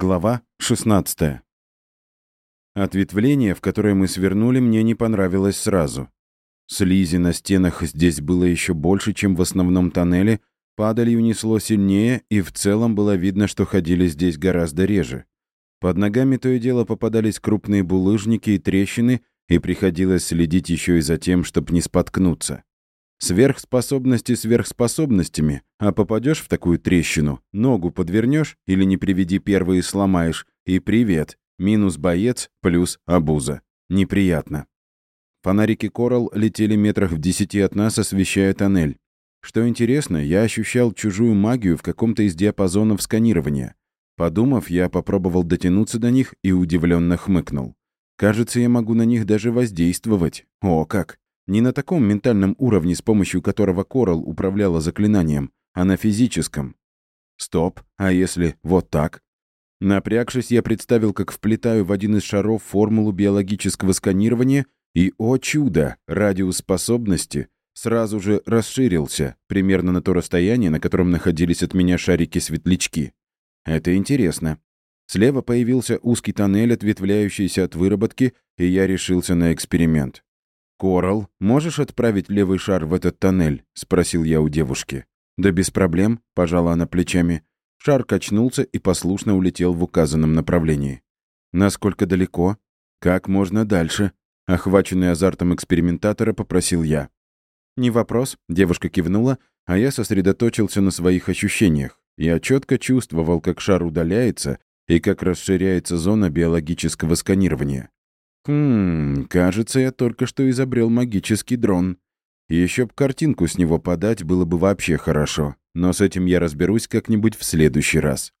Глава 16. Ответвление, в которое мы свернули, мне не понравилось сразу. Слизи на стенах здесь было еще больше, чем в основном тоннеле, падалью несло сильнее, и в целом было видно, что ходили здесь гораздо реже. Под ногами то и дело попадались крупные булыжники и трещины, и приходилось следить еще и за тем, чтобы не споткнуться. Сверхспособности сверхспособностями, а попадешь в такую трещину, ногу подвернешь или не приведи первые сломаешь, и привет, минус боец плюс обуза. Неприятно. Фонарики Корал летели метрах в десяти от нас, освещая тоннель. Что интересно, я ощущал чужую магию в каком-то из диапазонов сканирования. Подумав, я попробовал дотянуться до них и удивленно хмыкнул. Кажется, я могу на них даже воздействовать. О, как! Не на таком ментальном уровне, с помощью которого Корал управляла заклинанием, а на физическом. Стоп, а если вот так? Напрягшись, я представил, как вплетаю в один из шаров формулу биологического сканирования, и, о чудо, радиус способности сразу же расширился, примерно на то расстояние, на котором находились от меня шарики-светлячки. Это интересно. Слева появился узкий тоннель, ответвляющийся от выработки, и я решился на эксперимент. «Коралл, можешь отправить левый шар в этот тоннель?» — спросил я у девушки. «Да без проблем», — пожала она плечами. Шар качнулся и послушно улетел в указанном направлении. «Насколько далеко?» «Как можно дальше?» Охваченный азартом экспериментатора, попросил я. «Не вопрос», — девушка кивнула, а я сосредоточился на своих ощущениях. Я четко чувствовал, как шар удаляется и как расширяется зона биологического сканирования. Хм, кажется, я только что изобрел магический дрон. Еще б картинку с него подать было бы вообще хорошо, но с этим я разберусь как-нибудь в следующий раз.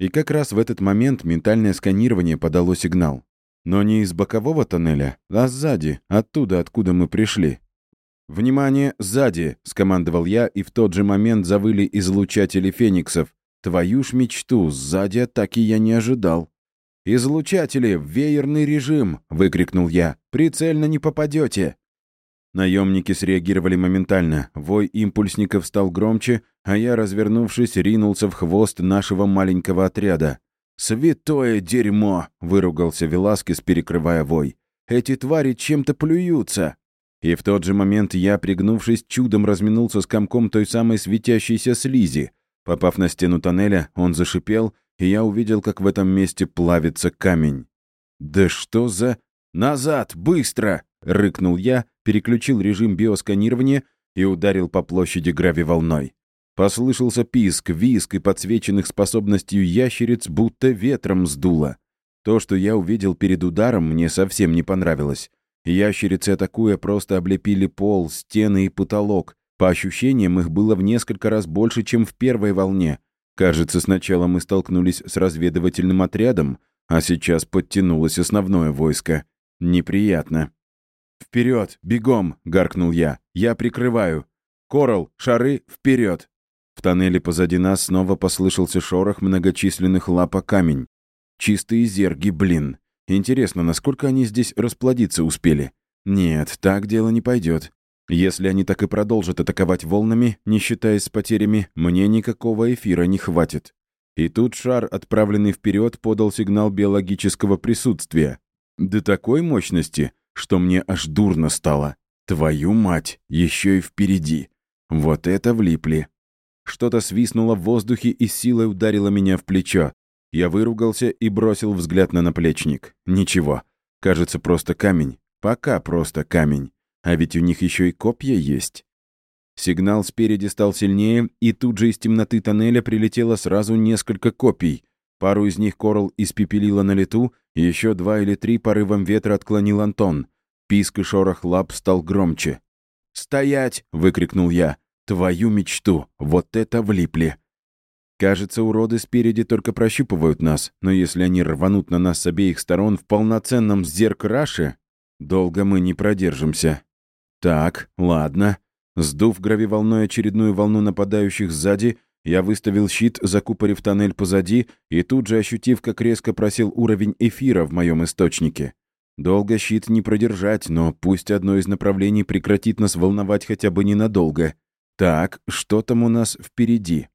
И как раз в этот момент ментальное сканирование подало сигнал. Но не из бокового тоннеля, а сзади, оттуда, откуда мы пришли. «Внимание, сзади!» — скомандовал я, и в тот же момент завыли излучатели фениксов. «Твою ж мечту, сзади атаки я не ожидал». «Излучатели, веерный режим!» — выкрикнул я. «Прицельно не попадете!» Наемники среагировали моментально. Вой импульсников стал громче, а я, развернувшись, ринулся в хвост нашего маленького отряда. «Святое дерьмо!» — выругался Веласкес, перекрывая вой. «Эти твари чем-то плюются!» И в тот же момент я, пригнувшись, чудом разминулся с комком той самой светящейся слизи. Попав на стену тоннеля, он зашипел, и я увидел, как в этом месте плавится камень. «Да что за...» «Назад! Быстро!» — рыкнул я, переключил режим биосканирования и ударил по площади гравиволной. Послышался писк, виск и подсвеченных способностью ящериц будто ветром сдуло. То, что я увидел перед ударом, мне совсем не понравилось. Ящерицы, атакуя, просто облепили пол, стены и потолок. По ощущениям, их было в несколько раз больше, чем в первой волне. Кажется, сначала мы столкнулись с разведывательным отрядом, а сейчас подтянулось основное войско. Неприятно. «Вперед! Бегом!» — гаркнул я. «Я прикрываю! Корал, шары, вперед!» В тоннеле позади нас снова послышался шорох многочисленных лапа камень. Чистые зерги, блин. Интересно, насколько они здесь расплодиться успели? Нет, так дело не пойдет. Если они так и продолжат атаковать волнами, не считаясь с потерями, мне никакого эфира не хватит. И тут шар, отправленный вперед, подал сигнал биологического присутствия. До такой мощности, что мне аж дурно стало. Твою мать, еще и впереди. Вот это влипли. Что-то свистнуло в воздухе и силой ударило меня в плечо. Я выругался и бросил взгляд на наплечник. Ничего. Кажется, просто камень. Пока просто камень. А ведь у них еще и копья есть. Сигнал спереди стал сильнее, и тут же из темноты тоннеля прилетело сразу несколько копий. Пару из них Корал испепелила на лету, еще два или три порывом ветра отклонил Антон. Писк и шорох лап стал громче. «Стоять!» — выкрикнул я. «Твою мечту! Вот это влипли!» Кажется, уроды спереди только прощупывают нас, но если они рванут на нас с обеих сторон в полноценном зеркраше, долго мы не продержимся. Так, ладно. Сдув гравиволной очередную волну нападающих сзади, я выставил щит, закупорив тоннель позади, и тут же ощутив, как резко просел уровень эфира в моем источнике. Долго щит не продержать, но пусть одно из направлений прекратит нас волновать хотя бы ненадолго. Так, что там у нас впереди?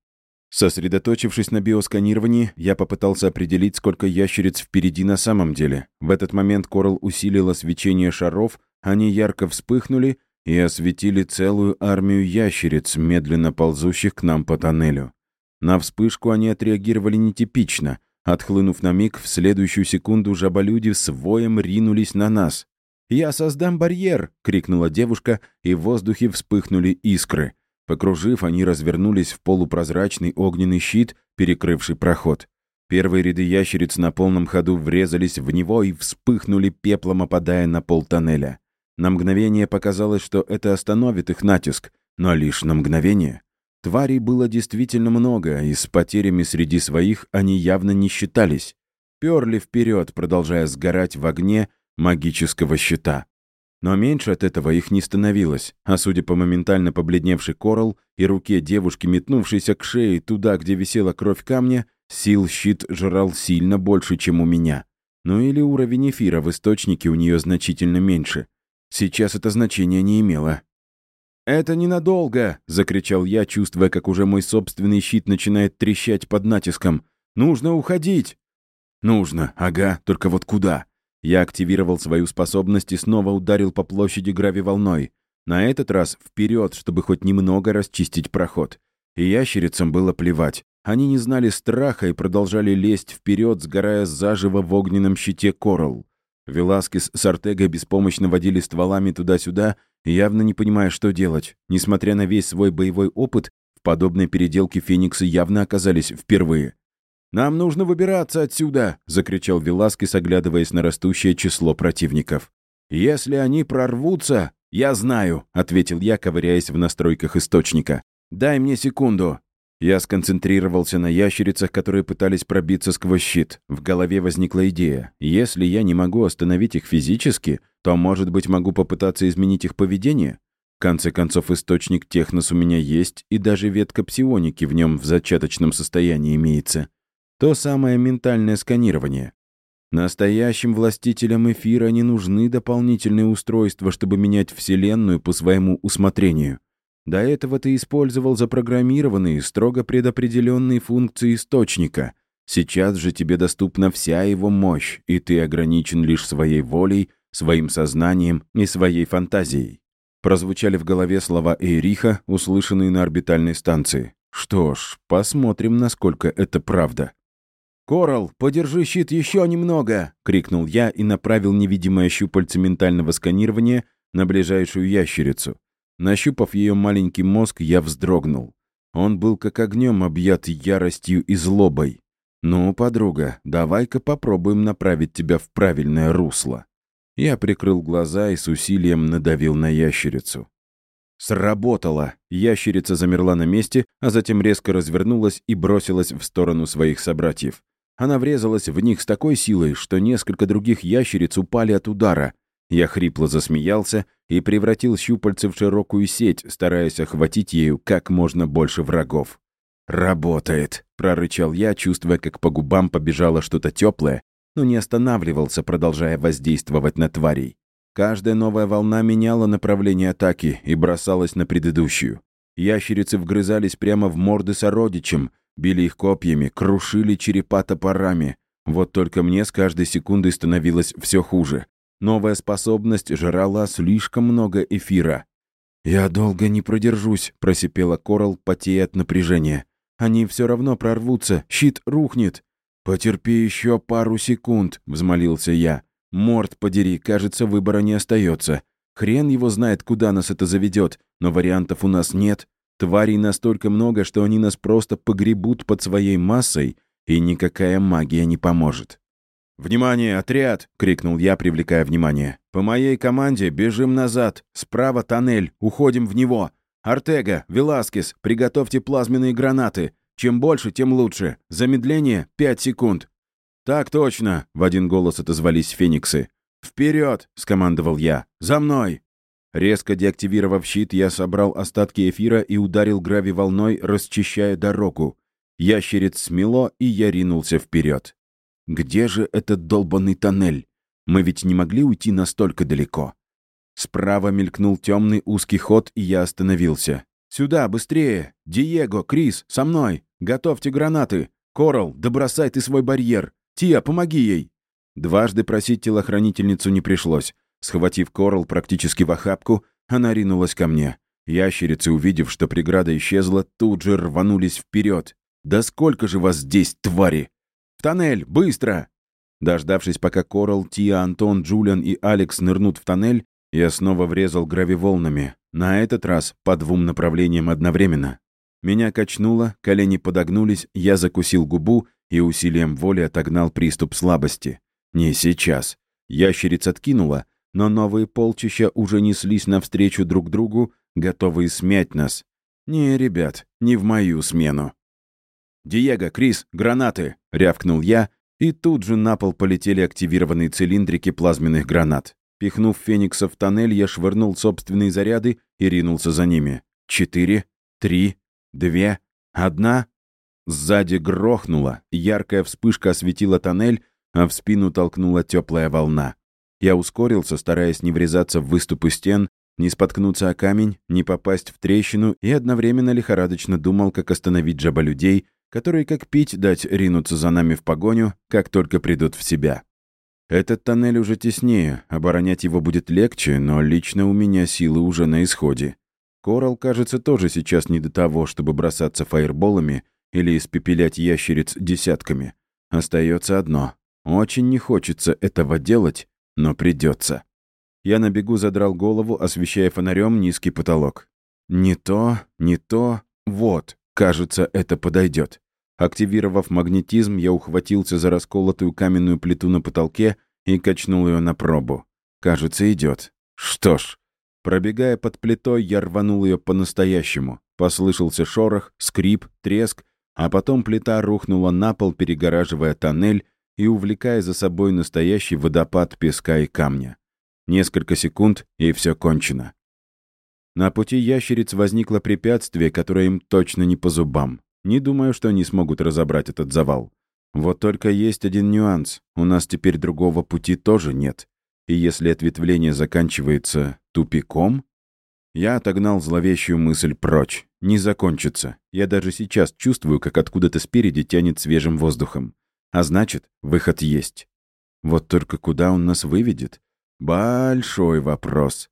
Сосредоточившись на биосканировании, я попытался определить, сколько ящериц впереди на самом деле. В этот момент Корал усилила свечение шаров, они ярко вспыхнули и осветили целую армию ящериц, медленно ползущих к нам по тоннелю. На вспышку они отреагировали нетипично. Отхлынув на миг, в следующую секунду жаболюди с воем ринулись на нас. «Я создам барьер!» — крикнула девушка, и в воздухе вспыхнули искры. Покружив, они развернулись в полупрозрачный огненный щит, перекрывший проход. Первые ряды ящериц на полном ходу врезались в него и вспыхнули пеплом, опадая на пол тоннеля. На мгновение показалось, что это остановит их натиск, но лишь на мгновение. Тварей было действительно много, и с потерями среди своих они явно не считались. Перли вперед, продолжая сгорать в огне магического щита. Но меньше от этого их не становилось, а судя по моментально побледневшей коралл и руке девушки, метнувшейся к шее туда, где висела кровь камня, сил щит жрал сильно больше, чем у меня. Ну или уровень эфира в источнике у нее значительно меньше. Сейчас это значение не имело. «Это ненадолго!» — закричал я, чувствуя, как уже мой собственный щит начинает трещать под натиском. «Нужно уходить!» «Нужно, ага, только вот куда?» Я активировал свою способность и снова ударил по площади гравиволной. На этот раз вперед, чтобы хоть немного расчистить проход. И ящерицам было плевать. Они не знали страха и продолжали лезть вперед, сгорая заживо в огненном щите Коралл. Веласкес с Артегой беспомощно водили стволами туда-сюда, явно не понимая, что делать. Несмотря на весь свой боевой опыт, в подобной переделке фениксы явно оказались впервые. «Нам нужно выбираться отсюда!» — закричал Веласкес, оглядываясь на растущее число противников. «Если они прорвутся...» «Я знаю», — ответил я, ковыряясь в настройках источника. «Дай мне секунду». Я сконцентрировался на ящерицах, которые пытались пробиться сквозь щит. В голове возникла идея. Если я не могу остановить их физически, то, может быть, могу попытаться изменить их поведение? В конце концов, источник технос у меня есть, и даже ветка псионики в нем в зачаточном состоянии имеется. То самое ментальное сканирование. Настоящим властителям эфира не нужны дополнительные устройства, чтобы менять Вселенную по своему усмотрению. До этого ты использовал запрограммированные, строго предопределенные функции источника. Сейчас же тебе доступна вся его мощь, и ты ограничен лишь своей волей, своим сознанием и своей фантазией. Прозвучали в голове слова Эйриха, услышанные на орбитальной станции. Что ж, посмотрим, насколько это правда. «Коралл, подержи щит еще немного!» — крикнул я и направил невидимое щупальце ментального сканирования на ближайшую ящерицу. Нащупав ее маленький мозг, я вздрогнул. Он был как огнем объят яростью и злобой. «Ну, подруга, давай-ка попробуем направить тебя в правильное русло». Я прикрыл глаза и с усилием надавил на ящерицу. Сработало! Ящерица замерла на месте, а затем резко развернулась и бросилась в сторону своих собратьев. Она врезалась в них с такой силой, что несколько других ящериц упали от удара. Я хрипло засмеялся и превратил щупальце в широкую сеть, стараясь охватить ею как можно больше врагов. «Работает!» — прорычал я, чувствуя, как по губам побежало что-то теплое, но не останавливался, продолжая воздействовать на тварей. Каждая новая волна меняла направление атаки и бросалась на предыдущую. Ящерицы вгрызались прямо в морды сородичам, Били их копьями, крушили черепа топорами. Вот только мне с каждой секундой становилось все хуже. Новая способность жрала слишком много эфира. «Я долго не продержусь», — просипела Корал, потея от напряжения. «Они все равно прорвутся, щит рухнет». «Потерпи еще пару секунд», — взмолился я. «Морд подери, кажется, выбора не остается. Хрен его знает, куда нас это заведет, но вариантов у нас нет. Тварей настолько много, что они нас просто погребут под своей массой, и никакая магия не поможет. «Внимание, отряд!» — крикнул я, привлекая внимание. «По моей команде бежим назад. Справа тоннель, уходим в него. Артега, Веласкес, приготовьте плазменные гранаты. Чем больше, тем лучше. Замедление — пять секунд». «Так точно!» — в один голос отозвались фениксы. «Вперед!» — скомандовал я. «За мной!» Резко деактивировав щит, я собрал остатки эфира и ударил грави волной, расчищая дорогу. Ящериц смело, и я ринулся вперед. Где же этот долбанный тоннель? Мы ведь не могли уйти настолько далеко. Справа мелькнул темный узкий ход, и я остановился. Сюда, быстрее! Диего, Крис, со мной! Готовьте гранаты! Корал, да бросай ты свой барьер! Тия, помоги ей!» Дважды просить телохранительницу не пришлось. Схватив Корал практически в охапку, она ринулась ко мне. Ящерицы, увидев, что преграда исчезла, тут же рванулись вперед. «Да сколько же вас здесь, твари!» «В тоннель! Быстро!» Дождавшись, пока Корал, Тия, Антон, Джулиан и Алекс нырнут в тоннель, я снова врезал гравиволнами. На этот раз по двум направлениям одновременно. Меня качнуло, колени подогнулись, я закусил губу и усилием воли отогнал приступ слабости. Не сейчас. Ящериц откинула, но новые полчища уже неслись навстречу друг другу, готовые смять нас. Не, ребят, не в мою смену. «Диего, Крис, гранаты!» — рявкнул я, и тут же на пол полетели активированные цилиндрики плазменных гранат. Пихнув Феникса в тоннель, я швырнул собственные заряды и ринулся за ними. Четыре, три, две, одна. Сзади грохнуло, яркая вспышка осветила тоннель, а в спину толкнула теплая волна. Я ускорился, стараясь не врезаться в выступы стен, не споткнуться о камень, не попасть в трещину, и одновременно лихорадочно думал, как остановить жаболюдей, которые, как пить дать, ринутся за нами в погоню, как только придут в себя. Этот тоннель уже теснее, оборонять его будет легче, но лично у меня силы уже на исходе. Корал, кажется, тоже сейчас не до того, чтобы бросаться фаерболами или испепелять ящериц десятками. Остается одно. Очень не хочется этого делать, но придется. Я на бегу задрал голову, освещая фонарем низкий потолок. Не то, не то, вот, кажется, это подойдет. Активировав магнетизм, я ухватился за расколотую каменную плиту на потолке и качнул ее на пробу. Кажется, идет. Что ж, пробегая под плитой, я рванул ее по-настоящему. Послышался шорох, скрип, треск, а потом плита рухнула на пол, перегораживая тоннель, и увлекая за собой настоящий водопад песка и камня. Несколько секунд, и все кончено. На пути ящериц возникло препятствие, которое им точно не по зубам. Не думаю, что они смогут разобрать этот завал. Вот только есть один нюанс. У нас теперь другого пути тоже нет. И если ответвление заканчивается тупиком... Я отогнал зловещую мысль прочь. Не закончится. Я даже сейчас чувствую, как откуда-то спереди тянет свежим воздухом. А значит, выход есть. Вот только куда он нас выведет? Большой вопрос.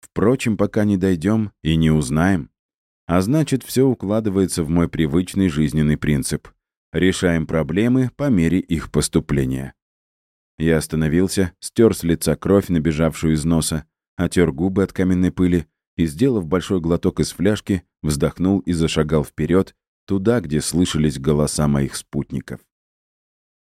Впрочем, пока не дойдем и не узнаем. А значит, все укладывается в мой привычный жизненный принцип. Решаем проблемы по мере их поступления. Я остановился, стер с лица кровь, набежавшую из носа, отер губы от каменной пыли и, сделав большой глоток из фляжки, вздохнул и зашагал вперед, туда, где слышались голоса моих спутников.